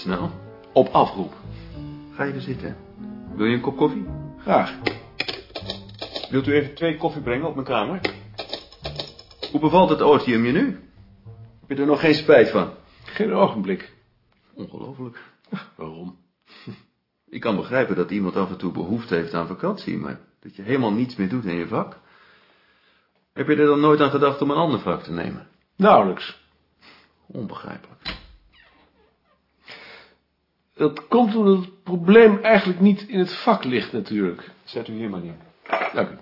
snel. Op afroep. Ga er zitten? Wil je een kop koffie? Graag. Wilt u even twee koffie brengen op mijn kamer? Hoe bevalt het otium je nu? Heb je er nog geen spijt van? Geen ogenblik. Ongelooflijk. Waarom? Ik kan begrijpen dat iemand af en toe behoefte heeft aan vakantie, maar dat je helemaal niets meer doet in je vak. Heb je er dan nooit aan gedacht om een ander vak te nemen? Nauwelijks. Onbegrijpelijk. Dat komt omdat het probleem eigenlijk niet in het vak ligt natuurlijk. Zet u hier maar neer. Dank u.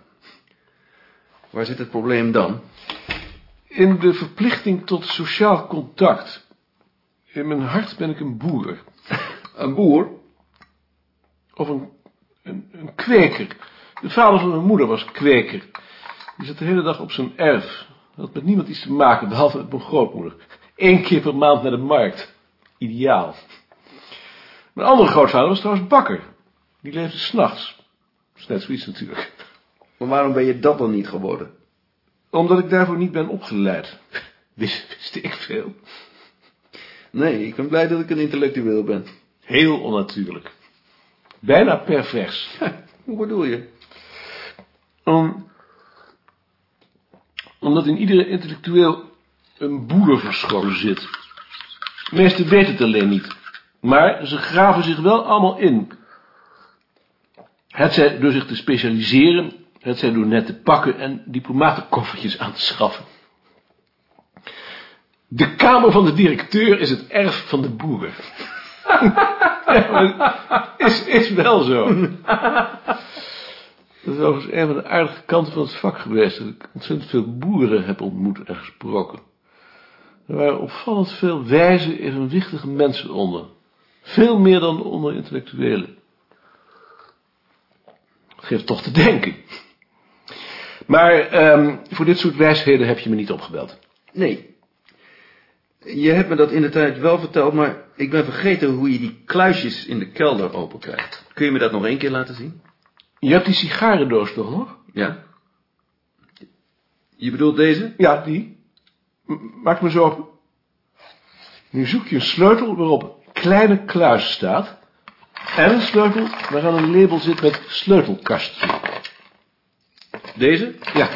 Waar zit het probleem dan? In de verplichting tot sociaal contact. In mijn hart ben ik een boer. Een boer? Of een, een, een kweker. De vader van mijn moeder was kweker. Die zat de hele dag op zijn erf. Had met niemand iets te maken, behalve met mijn grootmoeder. Eén keer per maand naar de markt. Ideaal. Mijn andere grootvader was trouwens bakker. Die leefde s'nachts. Dat is net zoiets natuurlijk. Maar waarom ben je dat dan niet geworden? Omdat ik daarvoor niet ben opgeleid. Wist, wist ik veel. Nee, ik ben blij dat ik een intellectueel ben. Heel onnatuurlijk. Bijna pervers. Hoe bedoel je? Om, omdat in iedere intellectueel een boer verscholen zit. De meesten weten het alleen niet. Maar ze graven zich wel allemaal in. Het zij door zich te specialiseren, het zij door net te pakken en diplomatenkoffertjes aan te schaffen. De kamer van de directeur is het erf van de boeren. Is, is wel zo. Dat is overigens een van de aardige kanten van het vak geweest. Dat ik ontzettend veel boeren heb ontmoet en gesproken. Er waren opvallend veel wijze, evenwichtige mensen onder. Veel meer dan onder intellectuelen. Dat geeft toch te denken. Maar ehm, voor dit soort wijsheden heb je me niet opgebeld. Nee. Je hebt me dat in de tijd wel verteld, maar ik ben vergeten hoe je die kluisjes in de kelder open krijgt. Kun je me dat nog één keer laten zien? Je hebt die sigarendoos toch nog? Ja. Je bedoelt deze? Ja, die. Maak me zo. Nu zoek je een sleutel waarop een kleine kluis staat. En een sleutel waaraan een label zit met sleutelkastje. Deze? Ja.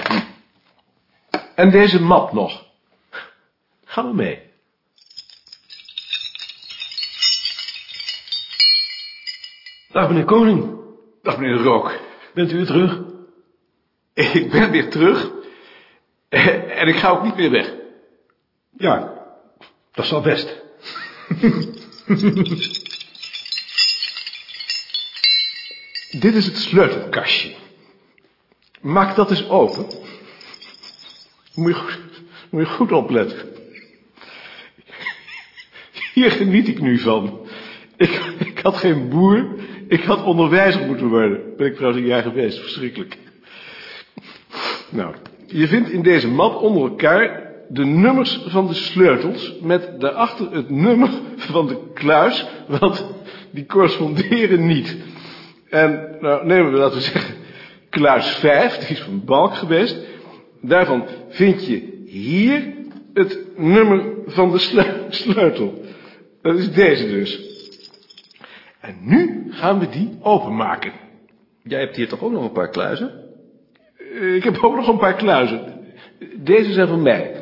En deze map nog. Ga maar mee. Dag meneer Koning. Dag meneer Rook. Bent u weer terug? Ik ben weer terug. En ik ga ook niet meer weg. Ja, dat zal best. Dit is het sleutelkastje. Maak dat eens open. Moet je goed, moet je goed opletten. Hier geniet ik nu van. Ik, ik had geen boer, ik had onderwijzer moeten worden. Ben ik trouwens een jaar geweest, verschrikkelijk. Nou, je vindt in deze map onder elkaar de nummers van de sleutels met daarachter het nummer van de kluis, want die corresponderen niet. En nou nemen we, laten we zeggen, kluis 5, die is van Balk geweest. Daarvan vind je hier het nummer van de sleu- sleutel. Dat is deze dus. En nu gaan we die openmaken. Jij hebt hier toch ook nog een paar kluizen? Eh, Ik heb ook nog een paar kluizen. Deze zijn van mij.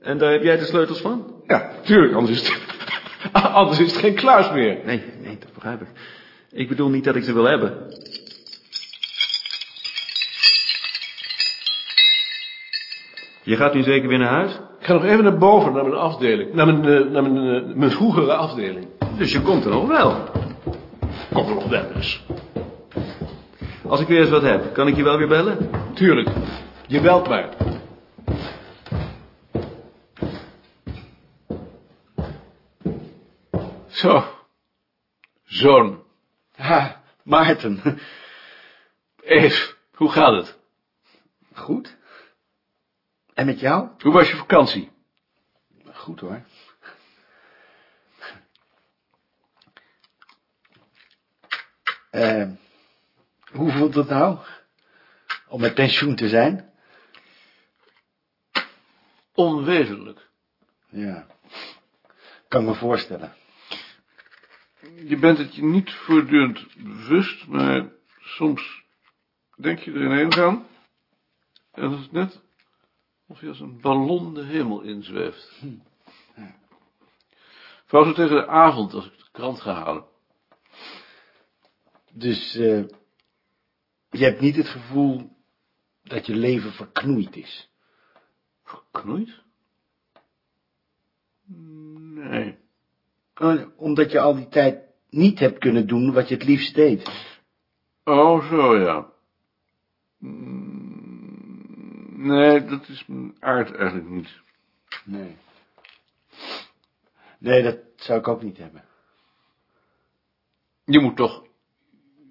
En daar heb jij de sleutels van? Ja, tuurlijk, anders is het, anders is het geen kluis meer. Nee, nee, dat begrijp ik. Ik bedoel niet dat ik ze wil hebben. Je gaat nu zeker weer naar huis? Ik ga nog even naar boven, naar mijn afdeling. Naar mijn, eh, naar mijn, eh, mijn vroegere afdeling. Dus je komt er nog wel. Kom er nog wel eens. Als ik weer eens wat heb, kan ik je wel weer bellen? Tuurlijk. Je belt maar. Zo. Zoon. Ha, Maarten. Eve, hoe gaat het? Goed. En met jou? Hoe was je vakantie? Goed hoor. Eh, hoe voelt het nou? Om met pensioen te zijn? Onwezenlijk. Ja. Kan me voorstellen. Je bent het je niet voortdurend bewust, maar soms denk je er ineens aan. En het is net of je als een ballon de hemel inzweeft. Vooral zo tegen de avond, als ik de krant ga halen. Dus eh, je hebt niet het gevoel dat je leven verknoeid is. Knoeit? Nee. Omdat je al die tijd niet hebt kunnen doen wat je het liefst deed. Oh, zo ja. Nee, dat is mijn aard eigenlijk niet. Nee. Nee, dat zou ik ook niet hebben. Je moet toch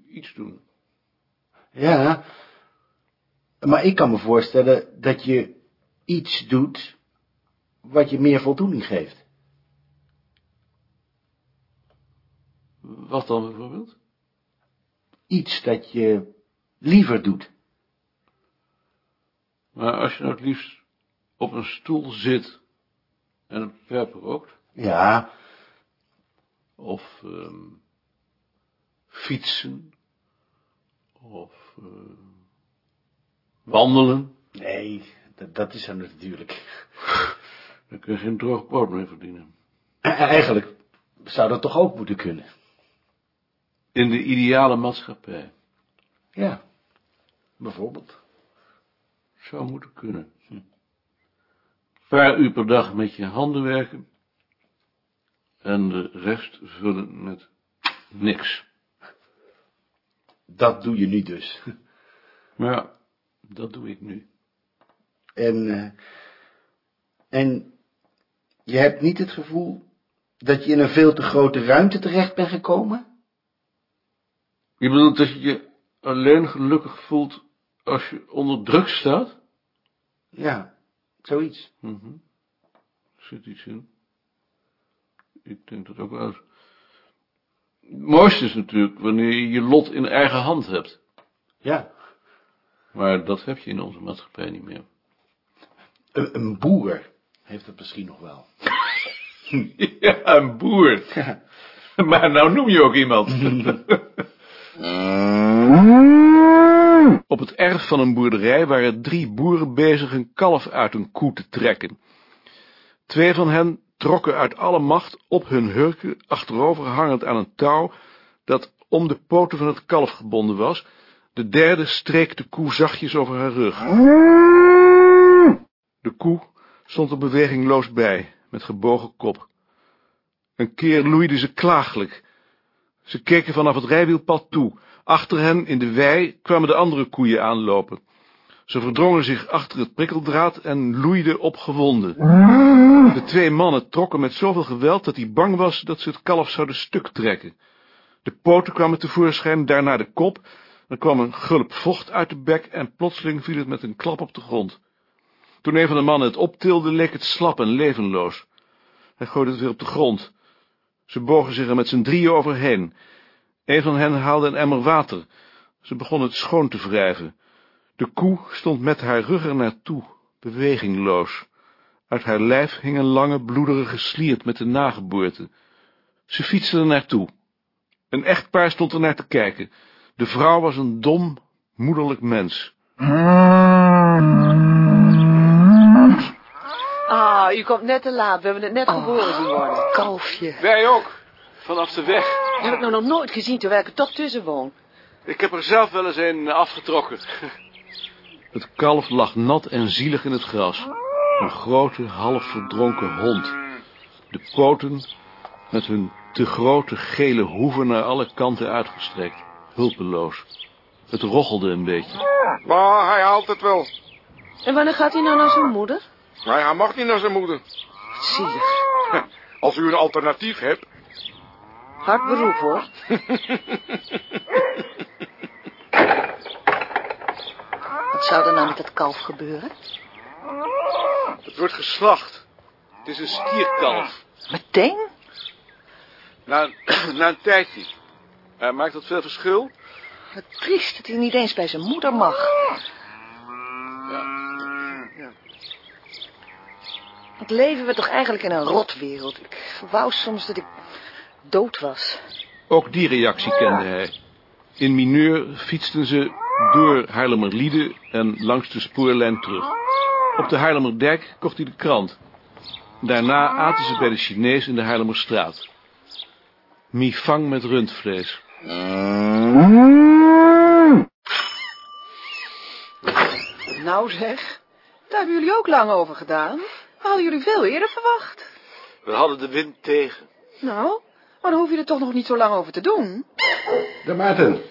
iets doen. Ja, maar ik kan me voorstellen dat je iets doet wat je meer voldoening geeft. Wat dan bijvoorbeeld? Iets dat je liever doet. Maar als je nou het liefst op een stoel zit en een pijp rookt, Ja, of ehm, fietsen, of eh, wandelen, nee, dat, dat is er natuurlijk. dan kun je geen droog brood meer verdienen. E- Eigenlijk zou dat toch ook moeten kunnen. In de ideale maatschappij. Ja, bijvoorbeeld. Zou moeten kunnen. Een paar uur per dag met je handen werken. En de rest vullen met niks. Dat doe je nu dus. Maar ja, dat doe ik nu. En, eh, en je hebt niet het gevoel dat je in een veel te grote ruimte terecht bent gekomen? Je bedoelt dat je je alleen gelukkig voelt als je onder druk staat? Ja, zoiets. Mhm. Zit iets in. Ik denk dat ook wel eens. Het mooiste is natuurlijk wanneer je je lot in eigen hand hebt. Ja, Maar dat heb je in onze maatschappij niet meer. een, een boer heeft het misschien nog wel. Ja, een boer. Maar nou noem je ook iemand. Op het erf van een boerderij waren drie boeren bezig een kalf uit een koe te trekken. Twee van hen trokken uit alle macht op hun hurken, achterover hangend aan een touw, dat om de poten van het kalf gebonden was. De derde streek de koe zachtjes over haar rug. De koe stond er bewegingloos bij, met gebogen kop. Een keer loeide ze klaaglijk. Ze keken vanaf het rijwielpad toe. Achter hen, in de wei, kwamen de andere koeien aanlopen. Ze verdrongen zich achter het prikkeldraad en loeiden opgewonden. De twee mannen trokken met zoveel geweld dat hij bang was dat ze het kalf zouden stuk trekken. De poten kwamen tevoorschijn, daarna de kop. Er kwam een gulp vocht uit de bek en plotseling viel het met een klap op de grond. Toen een van de mannen het optilde, leek het slap en levenloos. Hij gooide het weer op de grond. Ze bogen zich er met z'n drieën overheen. Een van hen haalde een emmer water. Ze begon het schoon te wrijven. De koe stond met haar rug er naartoe, bewegingloos. Uit haar lijf hing een lange, bloederige sliert met de nageboorte. Ze fietste er naartoe. Een echtpaar stond er naar te kijken. De vrouw was een dom, moederlijk mens. U komt net te laat. We hebben het net geboren zien worden. Kalfje. Wij ook, vanaf de weg. Heb ik nou nog nooit gezien, terwijl ik er toch tussen woon. Ik heb er zelf wel eens een afgetrokken. Het kalf lag nat en zielig in het gras. Een grote, half verdronken hond. De poten met hun te grote gele hoeven naar alle kanten uitgestrekt. Hulpeloos. Het rochelde een beetje. Maar hij haalt het wel. En wanneer gaat hij nou naar zijn moeder? Maar hij mag niet naar zijn moeder. Zielig. Als u een alternatief hebt. Hard beroep, hoor. Wat zou er nou met dat kalf gebeuren? Het wordt geslacht. Het is een stierkalf. Meteen? Na, na een tijdje. Maakt dat veel verschil? Wat triest dat hij niet eens bij zijn moeder mag. Wat leven we toch eigenlijk in een rotwereld. Ik wou soms dat ik dood was. Ook die reactie kende hij. In mineur fietsten ze door Haarlemmerliede en langs de spoorlijn terug. Op de Haarlemmerdijk kocht hij de krant. Daarna aten ze bij de Chinees in de Haarlemmerstraat. Mifang met rundvlees. Nou zeg, daar hebben jullie ook lang over gedaan. We hadden jullie veel eerder verwacht. We hadden de wind tegen. Nou, maar dan hoef je er toch nog niet zo lang over te doen. De Maarten.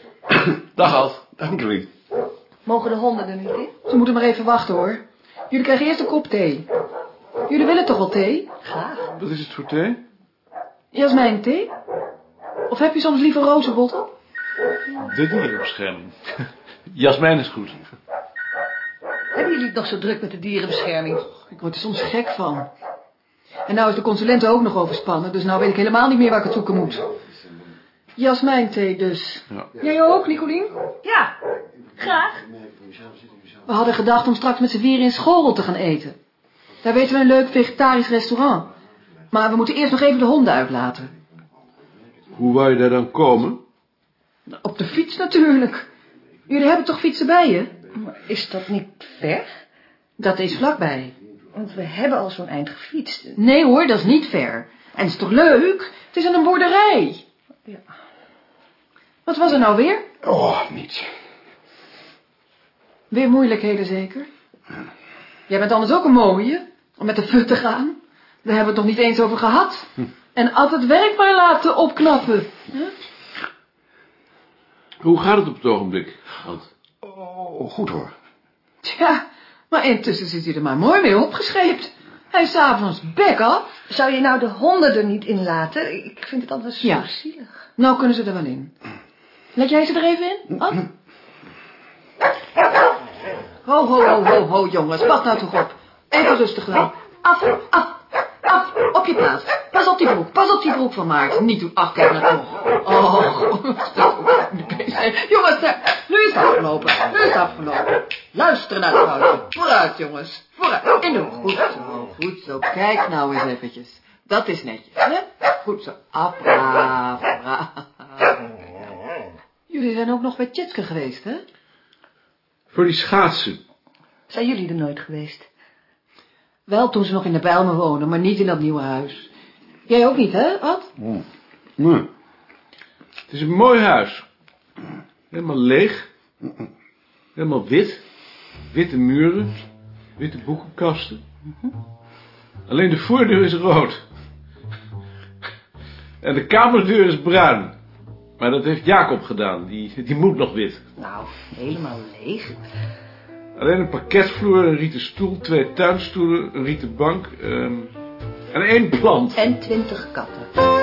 Dag Ad. Dank jullie. Mogen de honden er niet in? Ze moeten maar even wachten hoor. Jullie krijgen eerst een kop thee. Jullie willen toch wel thee? Graag. Wat is het voor thee? Jasmijn, thee? Of heb je soms liever rozenbotten? De dierenbescherming. Jasmijn is goed. Hebben jullie het nog zo druk met de dierenbescherming? Ik word er soms gek van. En nou is de consulent ook nog overspannen, dus nou weet ik helemaal niet meer waar ik het zoeken moet. Jasmijn thee dus. Ja. Jij ook, Nicolien? Ja, graag. We hadden gedacht om straks met z'n vieren in Schorel te gaan eten. Daar weten we een leuk vegetarisch restaurant. Maar we moeten eerst nog even de honden uitlaten. Hoe wou je daar dan komen? Op de fiets natuurlijk. Jullie hebben toch fietsen bij je? Maar is dat niet ver? Dat is vlakbij. Want we hebben al zo'n eind gefietst. Nee hoor, dat is niet ver. En het is toch leuk? Het is aan een boerderij. Ja. Wat was er nou weer? Oh, niets. Weer moeilijkheden zeker? Jij bent anders ook een mooie, om met de fut te gaan. Daar hebben we het nog niet eens over gehad. En altijd werk maar laten opknappen. Hoe gaat het op het ogenblik? Oh, goed hoor. Tja, maar intussen zit hij er maar mooi mee opgescheept. Hij is s'avonds bek af. Zou je nou de honden er niet in laten? Ik vind het altijd zo Ja. zielig. Nou kunnen ze er wel in. Let jij ze er even in? Ad? Ho, ho, ho, ho, ho, jongens. Pas nou toch op. Even rustig wel. Af, af, af. Op je plaats. Pas op die broek. Pas op die broek van Maart. Niet doen afkijken naar toch. Oh, jongens, daar. nu is het afgelopen. Nu is het afgelopen. Luister naar het vrouwtje. Vooruit, jongens. Vooruit. In de hoek. Goed zo, goed zo. Kijk nou eens eventjes. Dat is netjes, hè? Goed zo. Braaf. Jullie zijn ook nog bij Tjitske geweest, hè? Voor die schaatsen. Zijn jullie er nooit geweest? Wel toen ze nog in de Bijlmer woonden, maar niet in dat nieuwe huis. Jij ook niet, hè, Ad? Nee. Het is een mooi huis. Helemaal leeg. Helemaal wit. Witte muren. Witte boekenkasten. Alleen de voordeur is rood. En de kamerdeur is bruin. Maar dat heeft Jacob gedaan. Die, die moet nog wit. Nou, helemaal leeg. Alleen een parketvloer, een rieten stoel, twee tuinstoelen, een rieten bank ehm, en één plant. En twintig katten.